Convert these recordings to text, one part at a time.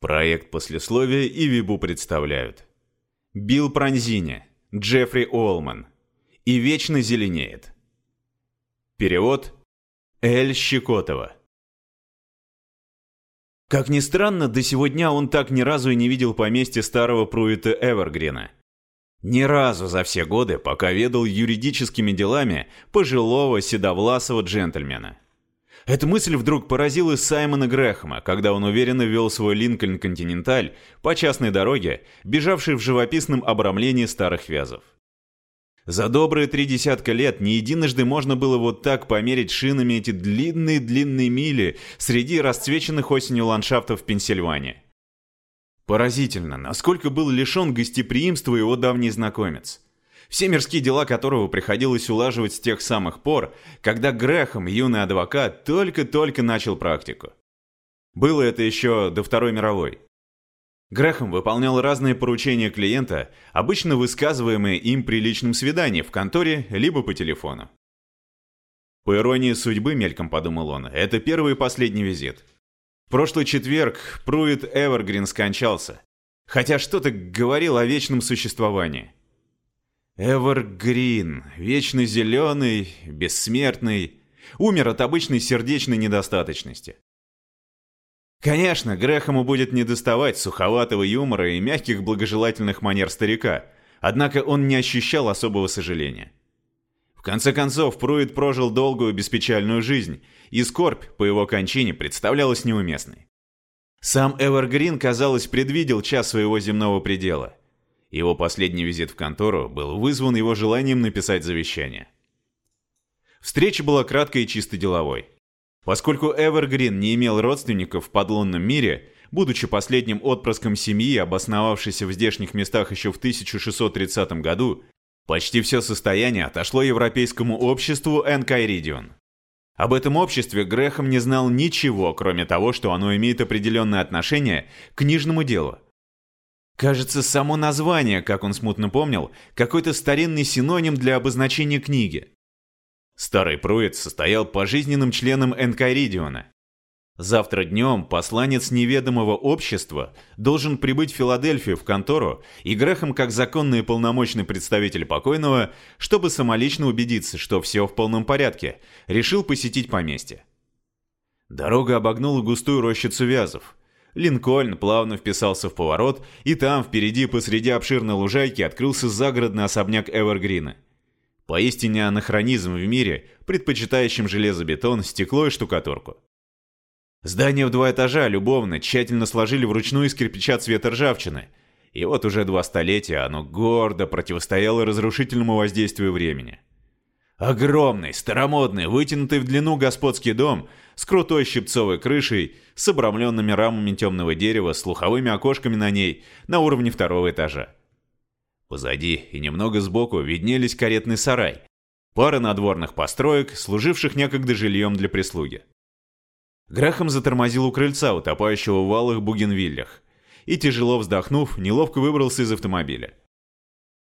Проект послесловия и Вибу представляют. Билл Пронзини, Джеффри Олман. И вечно зеленеет. Перевод Эль Щекотова. Как ни странно, до сего дня он так ни разу и не видел поместья старого Пруита Эвергрина. Ни разу за все годы, пока ведал юридическими делами пожилого седовласого джентльмена. Эта мысль вдруг поразила Саймона Грэхэма, когда он уверенно вел свой Линкольн Континенталь по частной дороге, бежавшей в живописном обрамлении старых вязов. За добрые три десятка лет не единожды можно было вот так померить шинами эти длинные-длинные мили среди расцвеченных осенью ландшафтов Пенсильвании. Поразительно, насколько был лишен гостеприимства его давний знакомец все мирские дела которого приходилось улаживать с тех самых пор, когда Грэхэм, юный адвокат, только-только начал практику. Было это еще до Второй мировой. Грэхэм выполнял разные поручения клиента, обычно высказываемые им при личном свидании в конторе либо по телефону. По иронии судьбы, мельком подумал он, это первый и последний визит. В прошлый четверг Пруит Эвергрин скончался, хотя что-то говорил о вечном существовании. Эвергрин, вечно зеленый, бессмертный, умер от обычной сердечной недостаточности. Конечно, Грэхэму будет недоставать суховатого юмора и мягких благожелательных манер старика, однако он не ощущал особого сожаления. В конце концов, Пруит прожил долгую беспечальную жизнь, и скорбь по его кончине представлялась неуместной. Сам Эвергрин, казалось, предвидел час своего земного предела – его последний визит в контору был вызван его желанием написать завещание. Встреча была краткой и чисто деловой. Поскольку Эвергрин не имел родственников в подлунном мире, будучи последним отпрыском семьи, обосновавшейся в здешних местах еще в 1630 году, почти все состояние отошло европейскому обществу Энкайридион. Об этом обществе Грехом не знал ничего, кроме того, что оно имеет определенное отношение к книжному делу – Кажется, само название, как он смутно помнил, какой-то старинный синоним для обозначения книги. Старый Пруит состоял пожизненным членом Энкайридиона. Завтра днем посланец неведомого общества должен прибыть в Филадельфию в контору и Грехом как законный и полномочный представитель покойного, чтобы самолично убедиться, что все в полном порядке, решил посетить поместье. Дорога обогнула густую рощицу вязов – Линкольн плавно вписался в поворот, и там, впереди, посреди обширной лужайки, открылся загородный особняк Эвергрина. Поистине анахронизм в мире, предпочитающем железобетон, стекло и штукатурку. Здание в два этажа любовно, тщательно сложили вручную из кирпича цвета ржавчины. И вот уже два столетия оно гордо противостояло разрушительному воздействию времени. Огромный, старомодный, вытянутый в длину господский дом с крутой щипцовой крышей, с обрамленными рамами темного дерева, с слуховыми окошками на ней на уровне второго этажа. Позади и немного сбоку виднелись каретный сарай, пара надворных построек, служивших некогда жильем для прислуги. Грахам затормозил у крыльца, утопающего в валых бугенвиллях, и, тяжело вздохнув, неловко выбрался из автомобиля.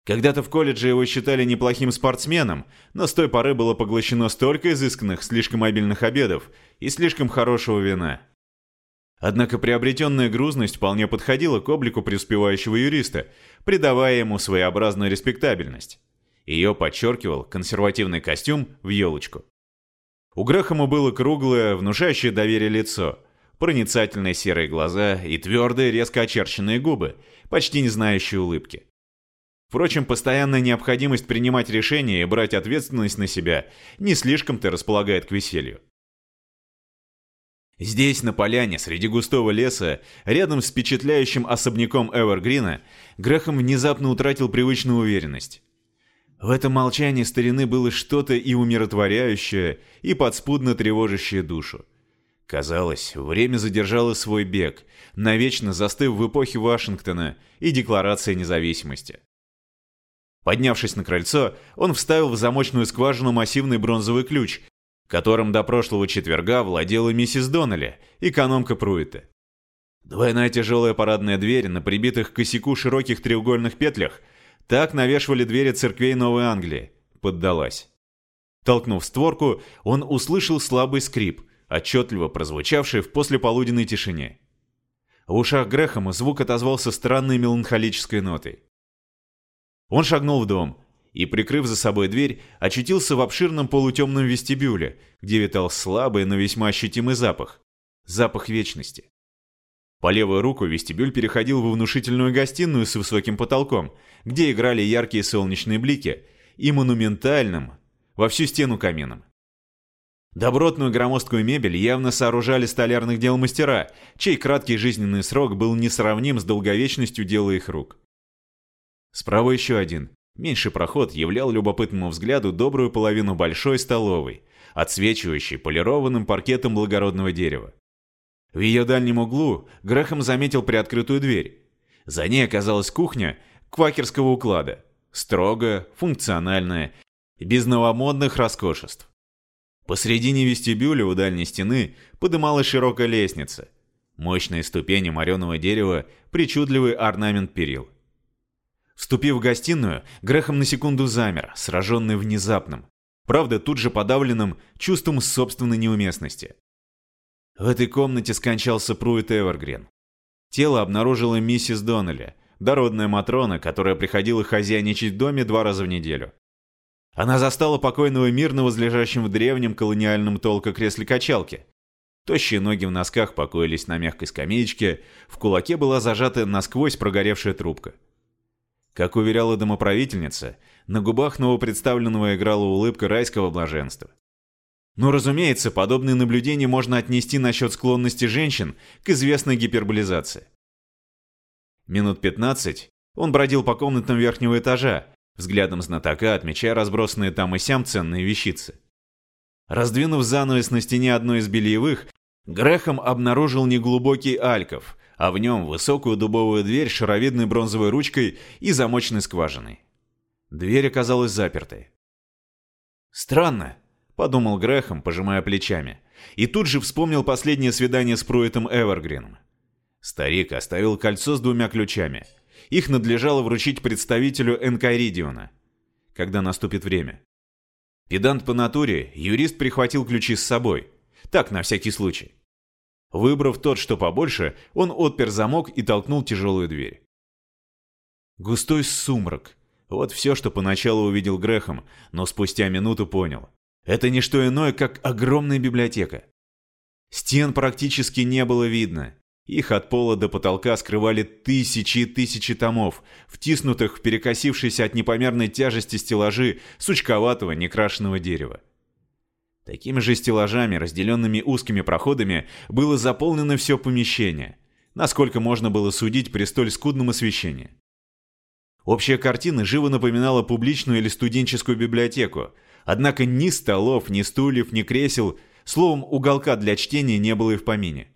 Когда-то в колледже его считали неплохим спортсменом, но с той поры было поглощено столько изысканных, слишком обильных обедов и слишком хорошего вина. Однако приобретенная грузность вполне подходила к облику преуспевающего юриста, придавая ему своеобразную респектабельность. Ее подчеркивал консервативный костюм в елочку. У Грэхэма было круглое, внушающее доверие лицо, проницательные серые глаза и твердые, резко очерченные губы, почти не знающие улыбки. Впрочем, постоянная необходимость принимать решения и брать ответственность на себя не слишком-то располагает к веселью. Здесь, на поляне, среди густого леса, рядом с впечатляющим особняком Эвергрина, Грэхэм внезапно утратил привычную уверенность. В этом молчании старины было что-то и умиротворяющее, и подспудно тревожащее душу. Казалось, время задержало свой бег, навечно застыв в эпохе Вашингтона и Декларации независимости. Поднявшись на крыльцо, он вставил в замочную скважину массивный бронзовый ключ, которым до прошлого четверга владела миссис Доннелли, экономка Пруита. Двойная тяжелая парадная дверь на прибитых к косяку широких треугольных петлях так навешивали двери церквей Новой Англии. Поддалась. Толкнув створку, он услышал слабый скрип, отчетливо прозвучавший в послеполуденной тишине. В ушах Грэхэма звук отозвался странной меланхолической нотой. Он шагнул в дом и, прикрыв за собой дверь, очутился в обширном полутемном вестибюле, где витал слабый, но весьма ощутимый запах. Запах вечности. По левую руку вестибюль переходил во внушительную гостиную с высоким потолком, где играли яркие солнечные блики, и монументальным, во всю стену камином. Добротную громоздкую мебель явно сооружали столярных дел мастера, чей краткий жизненный срок был несравним с долговечностью дела их рук. Справа еще один, меньший проход являл любопытному взгляду добрую половину большой столовой, отсвечивающей полированным паркетом благородного дерева. В ее дальнем углу Грэхэм заметил приоткрытую дверь. За ней оказалась кухня квакерского уклада, строгая, функциональная, без новомодных роскошеств. Посредине вестибюля у дальней стены подымалась широкая лестница. Мощные ступени мореного дерева, причудливый орнамент перил. Вступив в гостиную, Грехом на секунду замер, сраженный внезапным, правда тут же подавленным чувством собственной неуместности. В этой комнате скончался Пруит Эвергрин. Тело обнаружила миссис Доннелли, дородная Матрона, которая приходила хозяйничать в доме два раза в неделю. Она застала покойного мирно возлежащим в древнем колониальном толка кресле качалки. Тощие ноги в носках покоились на мягкой скамеечке, в кулаке была зажата насквозь прогоревшая трубка. Как уверяла домоправительница, на губах новопредставленного играла улыбка райского блаженства. Но, разумеется, подобные наблюдения можно отнести насчет склонности женщин к известной гиперболизации. Минут 15 он бродил по комнатам верхнего этажа, взглядом знатока отмечая разбросанные там и сям ценные вещицы. Раздвинув занавес на стене одной из бельевых, Грехом обнаружил неглубокий альков, а в нем высокую дубовую дверь с шаровидной бронзовой ручкой и замочной скважиной. Дверь оказалась запертой. «Странно», — подумал Грехом, пожимая плечами, и тут же вспомнил последнее свидание с Пруитом Эвергрином. Старик оставил кольцо с двумя ключами — их надлежало вручить представителю Энкайридиона, когда наступит время. Педант по натуре, юрист прихватил ключи с собой. Так, на всякий случай. Выбрав тот, что побольше, он отпер замок и толкнул тяжелую дверь. Густой сумрак. Вот все, что поначалу увидел Грехом, но спустя минуту понял. Это не что иное, как огромная библиотека. Стен практически не было видно. Их от пола до потолка скрывали тысячи и тысячи томов, втиснутых в перекосившиеся от непомерной тяжести стеллажи сучковатого некрашенного дерева. Такими же стеллажами, разделенными узкими проходами, было заполнено все помещение, насколько можно было судить при столь скудном освещении. Общая картина живо напоминала публичную или студенческую библиотеку, однако ни столов, ни стульев, ни кресел, словом, уголка для чтения не было и в помине.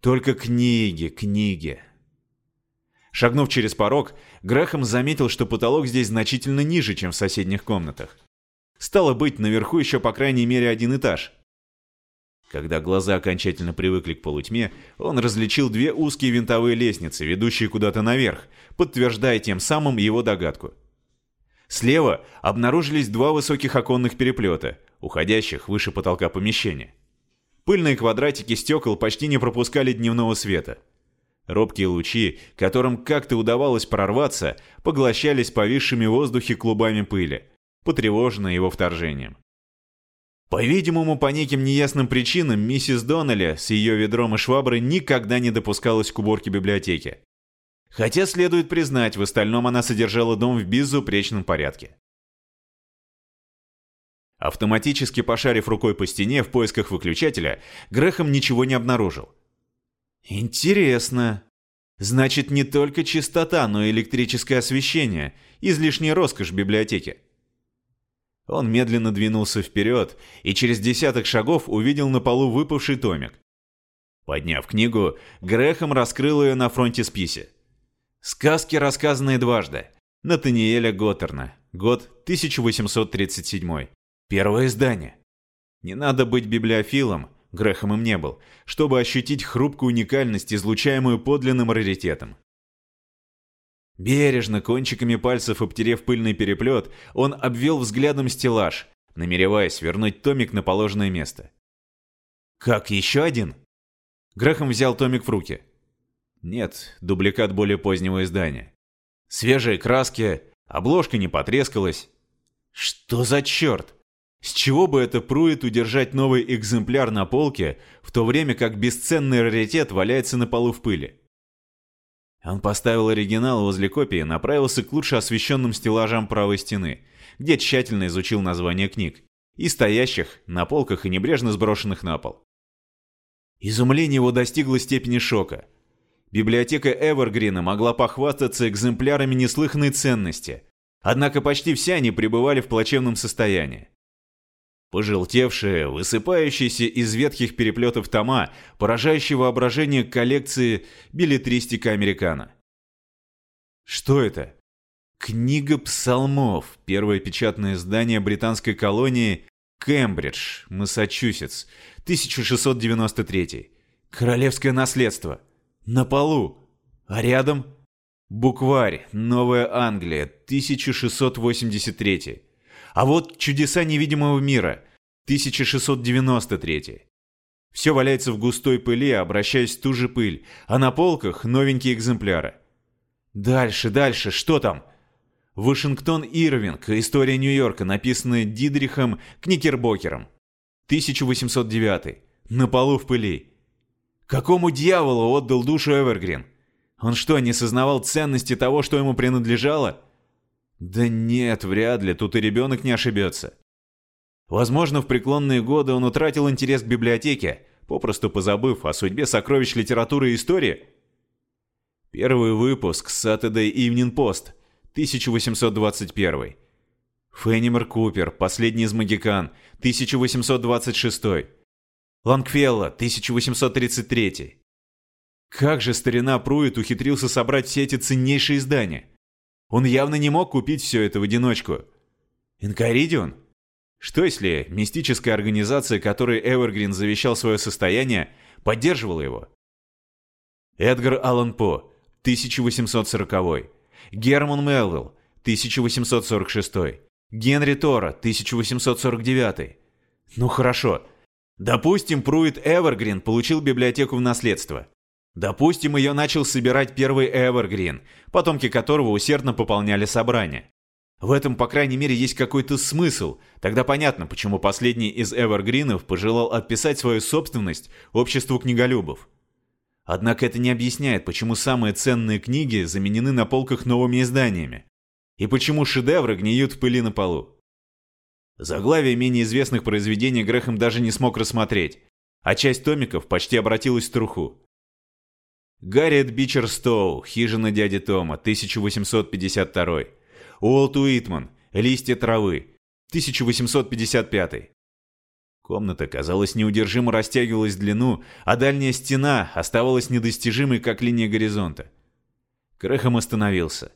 Только книги, книги. Шагнув через порог, Грэхэм заметил, что потолок здесь значительно ниже, чем в соседних комнатах. Стало быть, наверху еще по крайней мере один этаж. Когда глаза окончательно привыкли к полутьме, он различил две узкие винтовые лестницы, ведущие куда-то наверх, подтверждая тем самым его догадку. Слева обнаружились два высоких оконных переплета, уходящих выше потолка помещения. Пыльные квадратики стекол почти не пропускали дневного света. Робкие лучи, которым как-то удавалось прорваться, поглощались повисшими в воздухе клубами пыли, потревоженные его вторжением. По-видимому, по неким неясным причинам, миссис Доннелли с ее ведром и шваброй никогда не допускалась к уборке библиотеки. Хотя, следует признать, в остальном она содержала дом в безупречном порядке. Автоматически пошарив рукой по стене в поисках выключателя, Грехом ничего не обнаружил. «Интересно. Значит, не только чистота, но и электрическое освещение, излишняя роскошь библиотеки». Он медленно двинулся вперед и через десяток шагов увидел на полу выпавший томик. Подняв книгу, Грехом раскрыл ее на фронте списи. Сказки, рассказанные дважды. Натаниэля Готтерна. Год 1837. Первое издание. Не надо быть библиофилом, Грехом им не был, чтобы ощутить хрупкую уникальность, излучаемую подлинным раритетом. Бережно, кончиками пальцев обтерев пыльный переплет, он обвел взглядом стеллаж, намереваясь вернуть томик на положенное место. «Как, еще один?» Грехом взял томик в руки. Нет, дубликат более позднего издания. Свежие краски, обложка не потрескалась. Что за черт? С чего бы это Пруит удержать новый экземпляр на полке, в то время как бесценный раритет валяется на полу в пыли? Он поставил оригинал возле копии и направился к лучше освещенным стеллажам правой стены, где тщательно изучил названия книг, и стоящих на полках и небрежно сброшенных на пол. Изумление его достигло степени шока. Библиотека Эвергрина могла похвастаться экземплярами неслыханной ценности, однако почти все они пребывали в плачевном состоянии. Пожелтевшие, высыпающиеся из ветхих переплетов тома, поражающие воображение коллекции билетристика американо. Что это? Книга псалмов, первое печатное издание британской колонии Кембридж, Массачусетс, 1693. Королевское наследство. На полу. А рядом Букварь, Новая Англия, 1683. А вот «Чудеса невидимого мира» 1693. Все валяется в густой пыли, обращаясь в ту же пыль, а на полках новенькие экземпляры. Дальше, дальше, что там? Вашингтон Ирвинг, история Нью-Йорка, написанная Дидрихом Кникербокером. 1809. На полу в пыли. Какому дьяволу отдал душу Эвергрин? Он что, не сознавал ценности того, что ему принадлежало? Да нет, вряд ли, тут и ребенок не ошибется. Возможно, в преклонные годы он утратил интерес к библиотеке, попросту позабыв о судьбе сокровищ литературы и истории. Первый выпуск Saturday Evening Post, 1821. Феннимер Купер, последний из магикан, 1826. Лангфелло, 1833. Как же старина Пруит ухитрился собрать все эти ценнейшие издания? Он явно не мог купить все это в одиночку. Инкаридион? Что если мистическая организация, которой Эвергрин завещал свое состояние, поддерживала его? Эдгар Аллан По, 1840. Герман Мелвилл, 1846. Генри Тора, 1849. Ну хорошо. Допустим, Пруит Эвергрин получил библиотеку в наследство. Допустим, ее начал собирать первый Эвергрин, потомки которого усердно пополняли собрание. В этом, по крайней мере, есть какой-то смысл. Тогда понятно, почему последний из Эвергринов пожелал отписать свою собственность обществу книголюбов. Однако это не объясняет, почему самые ценные книги заменены на полках новыми изданиями. И почему шедевры гниют в пыли на полу. Заглавие менее известных произведений Грехом даже не смог рассмотреть, а часть томиков почти обратилась в труху. Гарриет Бичерстоу, «Хижина дяди Тома», 1852. Уолт Уитман, «Листья травы», 1855. Комната, казалось, неудержимо растягивалась в длину, а дальняя стена оставалась недостижимой, как линия горизонта. Крэхэм остановился.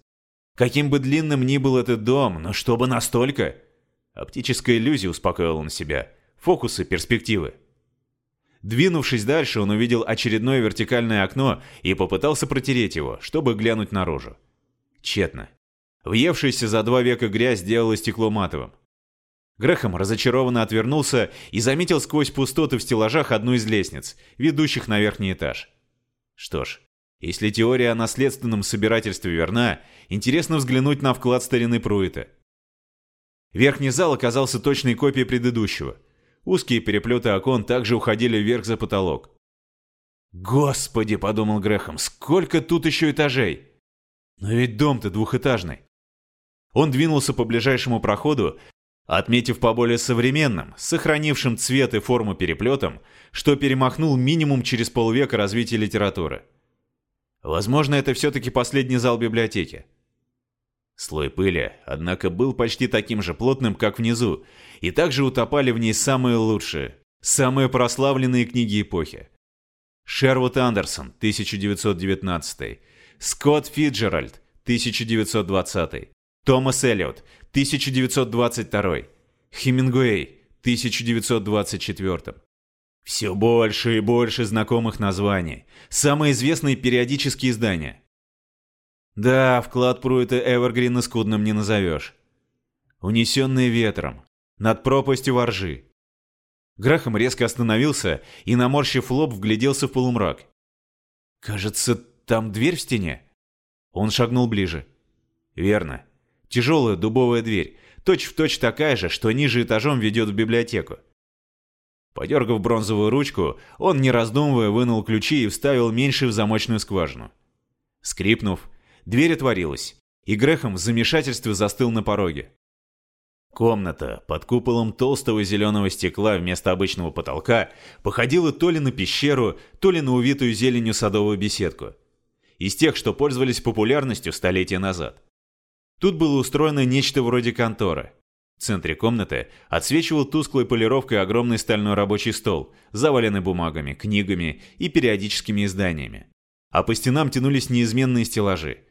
Каким бы длинным ни был этот дом, но чтобы настолько... Оптическая иллюзия успокоила он себя. Фокусы, перспективы. Двинувшись дальше, он увидел очередное вертикальное окно и попытался протереть его, чтобы глянуть наружу. Тщетно. Въевшаяся за два века грязь сделала стекло матовым. Грехом разочарованно отвернулся и заметил сквозь пустоты в стеллажах одну из лестниц, ведущих на верхний этаж. Что ж, если теория о наследственном собирательстве верна, интересно взглянуть на вклад старины Пруита. Верхний зал оказался точной копией предыдущего – Узкие переплеты окон также уходили вверх за потолок. «Господи!» – подумал Грехом, – «сколько тут еще этажей!» «Но ведь дом-то двухэтажный!» Он двинулся по ближайшему проходу, отметив по более современным, сохранившим цвет и форму переплетам, что перемахнул минимум через полвека развития литературы. Возможно, это все-таки последний зал библиотеки. Слой пыли, однако, был почти таким же плотным, как внизу, и также утопали в ней самые лучшие, самые прославленные книги эпохи. Шервуд Андерсон, 1919, Скотт Фиджеральд, 1920, Томас Эллиот, 1922, Хемингуэй, 1924. Все больше и больше знакомых названий, самые известные периодические издания. Да, вклад Пруита Эвергрина скудным не назовешь. Унесенные ветром. Над пропастью воржи. Грахам резко остановился и, наморщив лоб, вгляделся в полумрак. Кажется, там дверь в стене?» Он шагнул ближе. «Верно. Тяжелая дубовая дверь, точь-в-точь точь такая же, что ниже этажом ведет в библиотеку. Подергав бронзовую ручку, он, не раздумывая, вынул ключи и вставил меньше в замочную скважину. Скрипнув, дверь отворилась, и Грехом в замешательстве застыл на пороге. Комната под куполом толстого зеленого стекла вместо обычного потолка походила то ли на пещеру, то ли на увитую зеленью садовую беседку. Из тех, что пользовались популярностью столетия назад. Тут было устроено нечто вроде конторы. В центре комнаты отсвечивал тусклой полировкой огромный стальной рабочий стол, заваленный бумагами, книгами и периодическими изданиями. А по стенам тянулись неизменные стеллажи.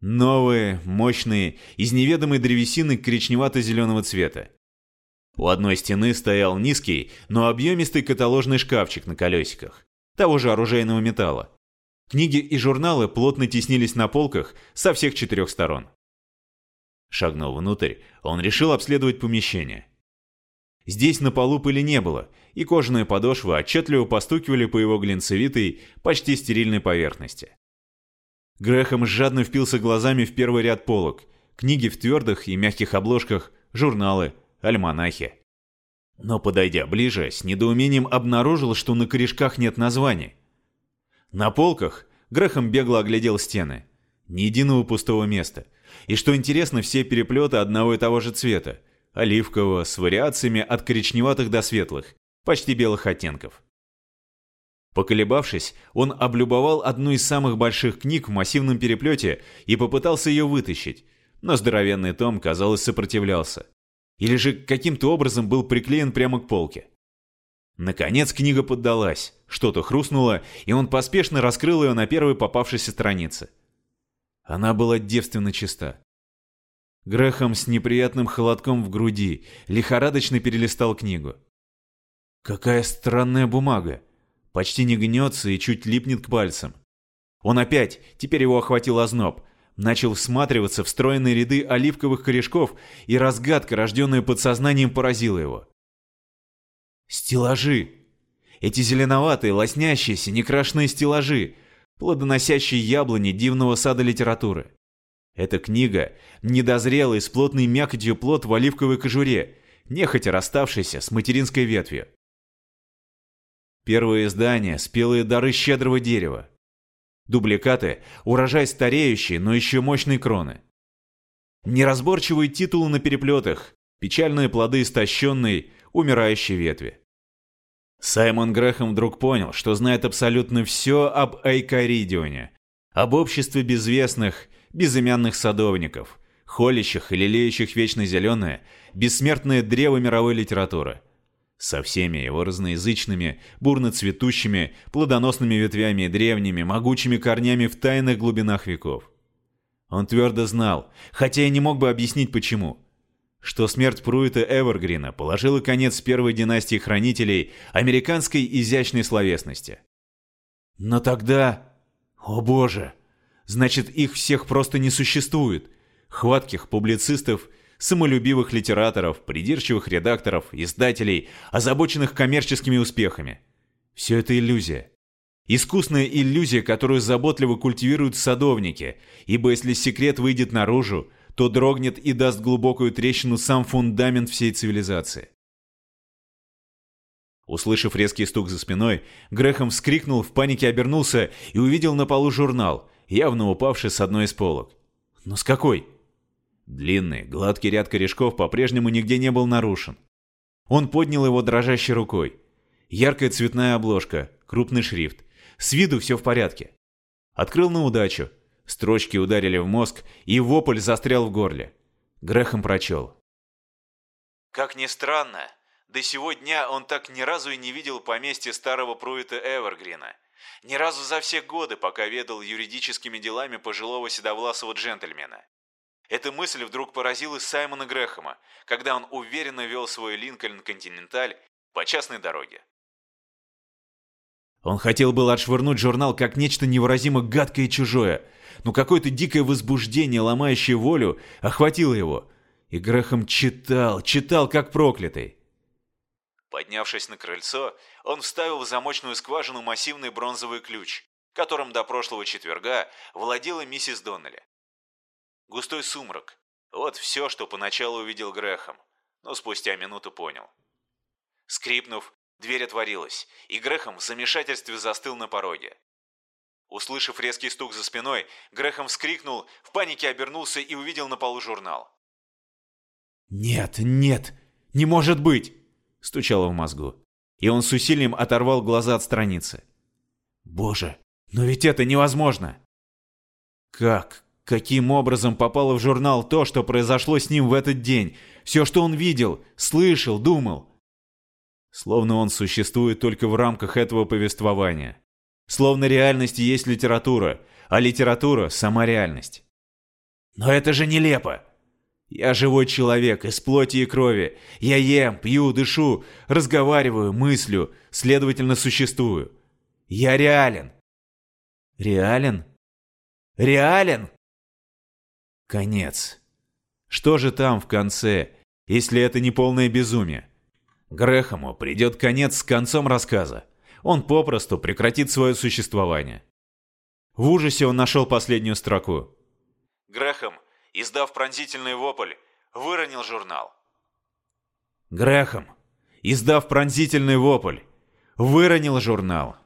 Новые, мощные, из неведомой древесины коричневато-зеленого цвета. У одной стены стоял низкий, но объемистый каталожный шкафчик на колесиках, того же оружейного металла. Книги и журналы плотно теснились на полках со всех четырех сторон. Шагнув внутрь, он решил обследовать помещение. Здесь на полу пыли не было, и кожаные подошвы отчетливо постукивали по его глинцевитой, почти стерильной поверхности. Грехом жадно впился глазами в первый ряд полок, книги в твердых и мягких обложках, журналы, альманахи. Но, подойдя ближе, с недоумением обнаружил, что на корешках нет названий. На полках Грехом бегло оглядел стены. Ни единого пустого места. И что интересно, все переплеты одного и того же цвета. Оливкового, с вариациями от коричневатых до светлых, почти белых оттенков. Поколебавшись, он облюбовал одну из самых больших книг в массивном переплете и попытался ее вытащить, но здоровенный том, казалось, сопротивлялся. Или же каким-то образом был приклеен прямо к полке. Наконец книга поддалась, что-то хрустнуло, и он поспешно раскрыл ее на первой попавшейся странице. Она была девственно чиста. Грехом с неприятным холодком в груди лихорадочно перелистал книгу. Какая странная бумага. Почти не гнется и чуть липнет к пальцам. Он опять, теперь его охватил озноб, начал всматриваться в стройные ряды оливковых корешков, и разгадка, рожденная подсознанием, поразила его. Стеллажи. Эти зеленоватые, лоснящиеся, некрашенные стеллажи — плодоносящей яблони дивного сада литературы. Эта книга – недозрелый с плотной мякотью плод в оливковой кожуре, нехотя расставшийся с материнской ветвью. Первые издания – спелые дары щедрого дерева. Дубликаты – урожай стареющей, но еще мощной кроны. Неразборчивые титулы на переплетах, печальные плоды истощенной, умирающей ветви. Саймон Грэхэм вдруг понял, что знает абсолютно все об Эйкаридионе, об обществе безвестных, безымянных садовников, холящих и лелеющих вечно зеленое, бессмертное древо мировой литературы. Со всеми его разноязычными, бурно цветущими, плодоносными ветвями и древними, могучими корнями в тайных глубинах веков. Он твердо знал, хотя и не мог бы объяснить почему – что смерть Пруита Эвергрина положила конец первой династии хранителей американской изящной словесности. Но тогда... О боже! Значит, их всех просто не существует. Хватких публицистов, самолюбивых литераторов, придирчивых редакторов, издателей, озабоченных коммерческими успехами. Все это иллюзия. Искусная иллюзия, которую заботливо культивируют садовники, ибо если секрет выйдет наружу, то дрогнет и даст глубокую трещину сам фундамент всей цивилизации. Услышав резкий стук за спиной, Грехом вскрикнул, в панике обернулся и увидел на полу журнал, явно упавший с одной из полок. Но с какой? Длинный, гладкий ряд корешков по-прежнему нигде не был нарушен. Он поднял его дрожащей рукой. Яркая цветная обложка, крупный шрифт. С виду все в порядке. Открыл на удачу. Строчки ударили в мозг, и вопль застрял в горле. Грехом прочел. Как ни странно, до сего дня он так ни разу и не видел поместья старого Пруита Эвергрина. Ни разу за все годы, пока ведал юридическими делами пожилого седовласого джентльмена. Эта мысль вдруг поразила Саймона Грэхэма, когда он уверенно вел свой Линкольн Континенталь по частной дороге. Он хотел было отшвырнуть журнал как нечто невыразимо гадкое и чужое, но какое-то дикое возбуждение, ломающее волю, охватило его. И Грехом читал, читал, как проклятый. Поднявшись на крыльцо, он вставил в замочную скважину массивный бронзовый ключ, которым до прошлого четверга владела миссис Доннелли. Густой сумрак. Вот все, что поначалу увидел Грехом, но спустя минуту понял. Скрипнув, дверь отворилась, и Грехом в замешательстве застыл на пороге. Услышав резкий стук за спиной, Грехом вскрикнул, в панике обернулся и увидел на полу журнал. «Нет, нет, не может быть!» – стучало в мозгу. И он с усилием оторвал глаза от страницы. «Боже, но ведь это невозможно!» Как, каким образом попало в журнал то, что произошло с ним в этот день? Все, что он видел, слышал, думал. Словно он существует только в рамках этого повествования. Словно реальность есть литература, а литература – сама реальность. Но это же нелепо! Я живой человек, из плоти и крови. Я ем, пью, дышу, разговариваю, мыслю, следовательно, существую. Я реален. Реален? Реален? Конец. Что же там в конце, если это не полное безумие? Грехому придет конец с концом рассказа. Он попросту прекратит свое существование. В ужасе он нашел последнюю строку. Грехом издав пронзительный вопль, выронил журнал. Грехом, издав пронзительный вопль, выронил журнал.